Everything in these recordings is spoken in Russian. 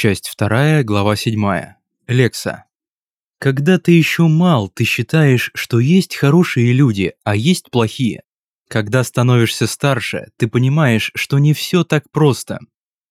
Часть 2, глава 7. Лекса. Когда ты еще мал, ты считаешь, что есть хорошие люди, а есть плохие. Когда становишься старше, ты понимаешь, что не все так просто.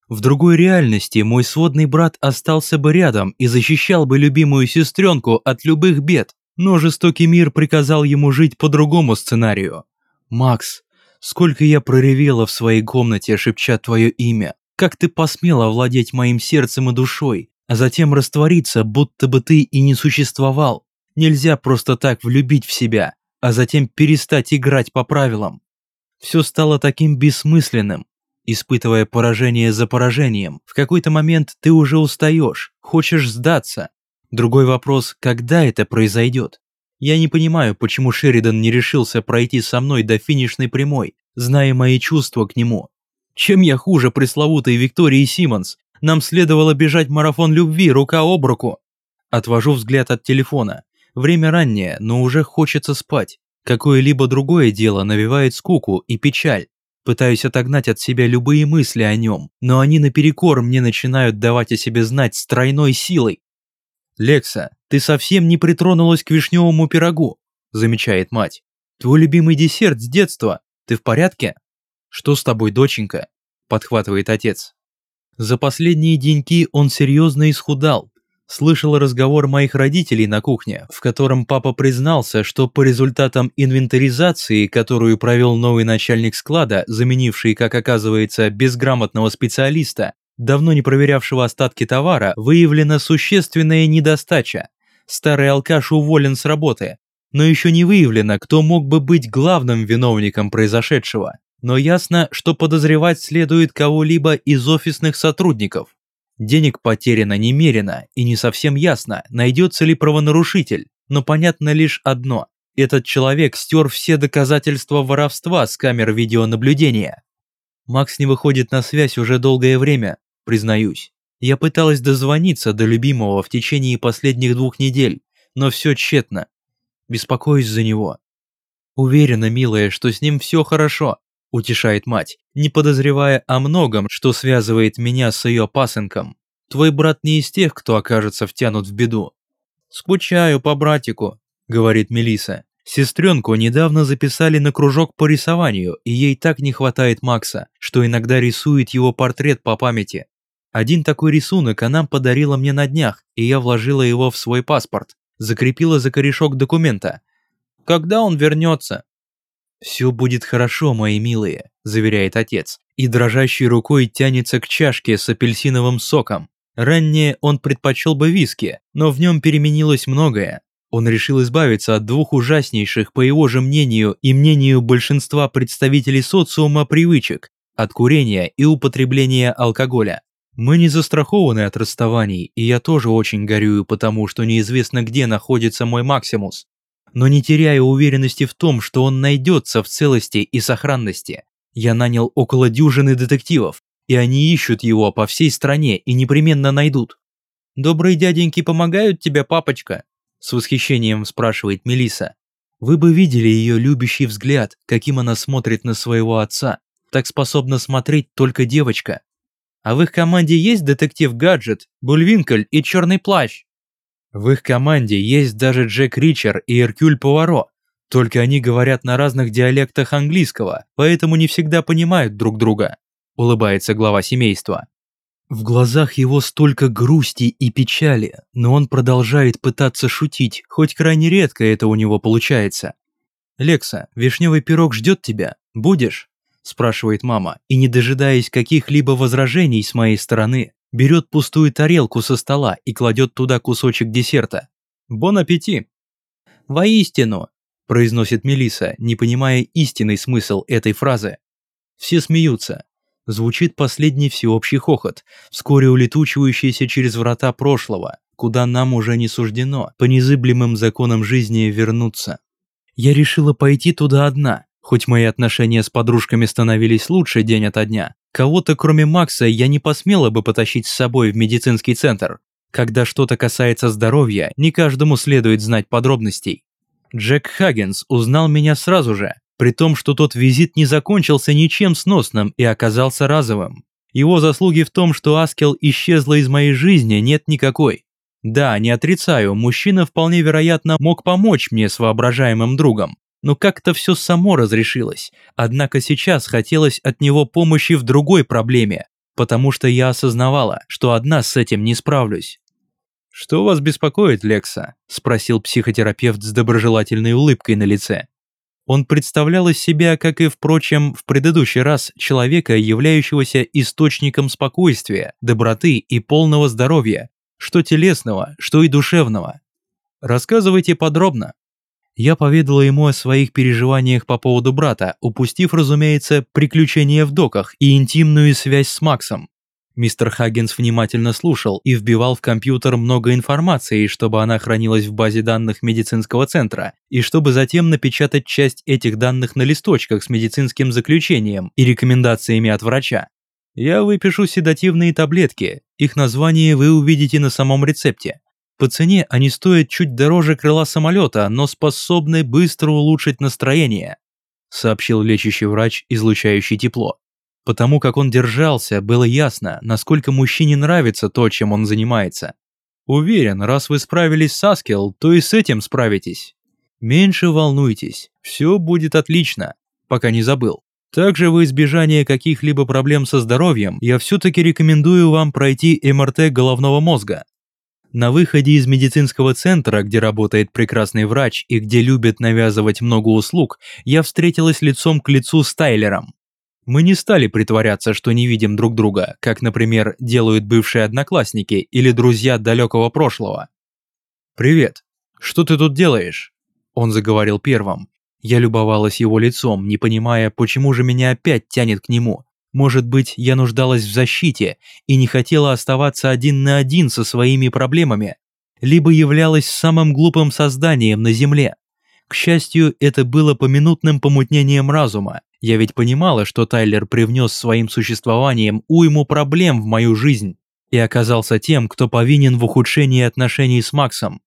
В другой реальности мой сводный брат остался бы рядом и защищал бы любимую сестренку от любых бед, но жестокий мир приказал ему жить по другому сценарию. «Макс, сколько я проревела в своей комнате, шепча твое имя. Как ты посмела овладеть моим сердцем и душой, а затем раствориться, будто бы ты и не существовал? Нельзя просто так влюбить в себя, а затем перестать играть по правилам. Все стало таким бессмысленным. Испытывая поражение за поражением, в какой-то момент ты уже устаешь, хочешь сдаться. Другой вопрос, когда это произойдет? Я не понимаю, почему Шеридан не решился пройти со мной до финишной прямой, зная мои чувства к нему. Чем я хуже пресловутой Виктории Симмонс? Нам следовало бежать марафон любви рука об руку. Отвожу взгляд от телефона. Время раннее, но уже хочется спать. Какое-либо другое дело навевает скуку и печаль. Пытаюсь отогнать от себя любые мысли о нем, но они наперекор мне начинают давать о себе знать с тройной силой. «Лекса, ты совсем не притронулась к вишневому пирогу», замечает мать. «Твой любимый десерт с детства. Ты в порядке?» «Что с тобой, доченька?» – подхватывает отец. За последние деньки он серьезно исхудал. Слышал разговор моих родителей на кухне, в котором папа признался, что по результатам инвентаризации, которую провел новый начальник склада, заменивший, как оказывается, безграмотного специалиста, давно не проверявшего остатки товара, выявлена существенная недостача. Старый алкаш уволен с работы, но еще не выявлено, кто мог бы быть главным виновником произошедшего но ясно, что подозревать следует кого-либо из офисных сотрудников. Денег потеряно немерено, и не совсем ясно, найдется ли правонарушитель, но понятно лишь одно – этот человек стер все доказательства воровства с камер видеонаблюдения. Макс не выходит на связь уже долгое время, признаюсь. Я пыталась дозвониться до любимого в течение последних двух недель, но все тщетно. Беспокоюсь за него. Уверена, милая, что с ним все хорошо, утешает мать, не подозревая о многом, что связывает меня с ее пасынком. Твой брат не из тех, кто окажется втянут в беду. Скучаю по братику, говорит Мелиса. Сестренку недавно записали на кружок по рисованию, и ей так не хватает Макса, что иногда рисует его портрет по памяти. Один такой рисунок она подарила мне на днях, и я вложила его в свой паспорт, закрепила за корешок документа. Когда он вернется? «Все будет хорошо, мои милые», – заверяет отец, и дрожащей рукой тянется к чашке с апельсиновым соком. Ранее он предпочел бы виски, но в нем переменилось многое. Он решил избавиться от двух ужаснейших, по его же мнению и мнению большинства представителей социума привычек – от курения и употребления алкоголя. Мы не застрахованы от расставаний, и я тоже очень горюю, потому что неизвестно, где находится мой Максимус но не теряя уверенности в том, что он найдется в целости и сохранности. Я нанял около дюжины детективов, и они ищут его по всей стране и непременно найдут. «Добрые дяденьки помогают тебе, папочка?» С восхищением спрашивает Мелиса. Вы бы видели ее любящий взгляд, каким она смотрит на своего отца. Так способна смотреть только девочка. А в их команде есть детектив-гаджет, Бульвинкель и Черный плащ. В их команде есть даже Джек Ричер и Эркюль Пуаро, только они говорят на разных диалектах английского, поэтому не всегда понимают друг друга», – улыбается глава семейства. В глазах его столько грусти и печали, но он продолжает пытаться шутить, хоть крайне редко это у него получается. «Лекса, вишневый пирог ждет тебя. Будешь?» – спрашивает мама, и не дожидаясь каких-либо возражений с моей стороны, берет пустую тарелку со стола и кладет туда кусочек десерта. «Бон аппетит!» «Воистину!» – произносит Мелиса, не понимая истинный смысл этой фразы. Все смеются. Звучит последний всеобщий хохот, вскоре улетучивающийся через врата прошлого, куда нам уже не суждено по незыблемым законам жизни вернуться. Я решила пойти туда одна, хоть мои отношения с подружками становились лучше день ото дня, Кого-то, кроме Макса, я не посмела бы потащить с собой в медицинский центр. Когда что-то касается здоровья, не каждому следует знать подробностей. Джек Хаггинс узнал меня сразу же, при том, что тот визит не закончился ничем сносным и оказался разовым. Его заслуги в том, что Аскел исчезла из моей жизни, нет никакой. Да, не отрицаю, мужчина вполне вероятно мог помочь мне с воображаемым другом, но как-то все само разрешилось. Однако сейчас хотелось от него помощи в другой проблеме, потому что я осознавала, что одна с этим не справлюсь. «Что вас беспокоит, Лекса?» – спросил психотерапевт с доброжелательной улыбкой на лице. Он представлял из себя, как и, впрочем, в предыдущий раз, человека, являющегося источником спокойствия, доброты и полного здоровья, что телесного, что и душевного. Рассказывайте подробно. Я поведала ему о своих переживаниях по поводу брата, упустив, разумеется, приключения в доках и интимную связь с Максом. Мистер Хаггинс внимательно слушал и вбивал в компьютер много информации, чтобы она хранилась в базе данных медицинского центра, и чтобы затем напечатать часть этих данных на листочках с медицинским заключением и рекомендациями от врача. Я выпишу седативные таблетки, их название вы увидите на самом рецепте. По цене они стоят чуть дороже крыла самолета, но способны быстро улучшить настроение», сообщил лечащий врач, излучающий тепло. Потому как он держался, было ясно, насколько мужчине нравится то, чем он занимается. Уверен, раз вы справились с Аскел, то и с этим справитесь. Меньше волнуйтесь, все будет отлично, пока не забыл. Также во избежание каких-либо проблем со здоровьем, я все-таки рекомендую вам пройти МРТ головного мозга. На выходе из медицинского центра, где работает прекрасный врач и где любят навязывать много услуг, я встретилась лицом к лицу с Тайлером. Мы не стали притворяться, что не видим друг друга, как, например, делают бывшие одноклассники или друзья далекого прошлого. «Привет. Что ты тут делаешь?» Он заговорил первым. Я любовалась его лицом, не понимая, почему же меня опять тянет к нему. Может быть, я нуждалась в защите и не хотела оставаться один на один со своими проблемами, либо являлась самым глупым созданием на Земле. К счастью, это было поминутным помутнением разума, я ведь понимала, что Тайлер привнес своим существованием уйму проблем в мою жизнь и оказался тем, кто повинен в ухудшении отношений с Максом.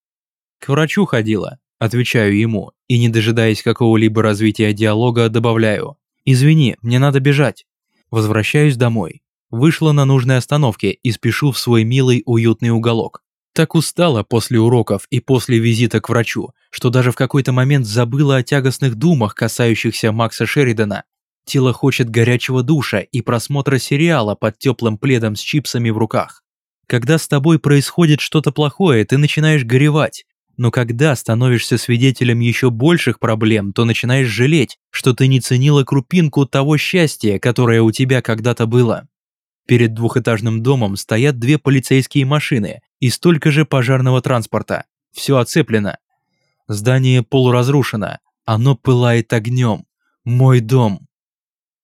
К врачу ходила, отвечаю ему, и не дожидаясь какого-либо развития диалога, добавляю. «Извини, мне надо бежать». Возвращаюсь домой. Вышла на нужной остановке и спешу в свой милый уютный уголок. Так устала после уроков и после визита к врачу, что даже в какой-то момент забыла о тягостных думах, касающихся Макса Шеридана. Тело хочет горячего душа и просмотра сериала под теплым пледом с чипсами в руках. Когда с тобой происходит что-то плохое, ты начинаешь горевать. Но когда становишься свидетелем еще больших проблем, то начинаешь жалеть, что ты не ценила крупинку того счастья, которое у тебя когда-то было. Перед двухэтажным домом стоят две полицейские машины и столько же пожарного транспорта. Все оцеплено. Здание полуразрушено. Оно пылает огнем. Мой дом.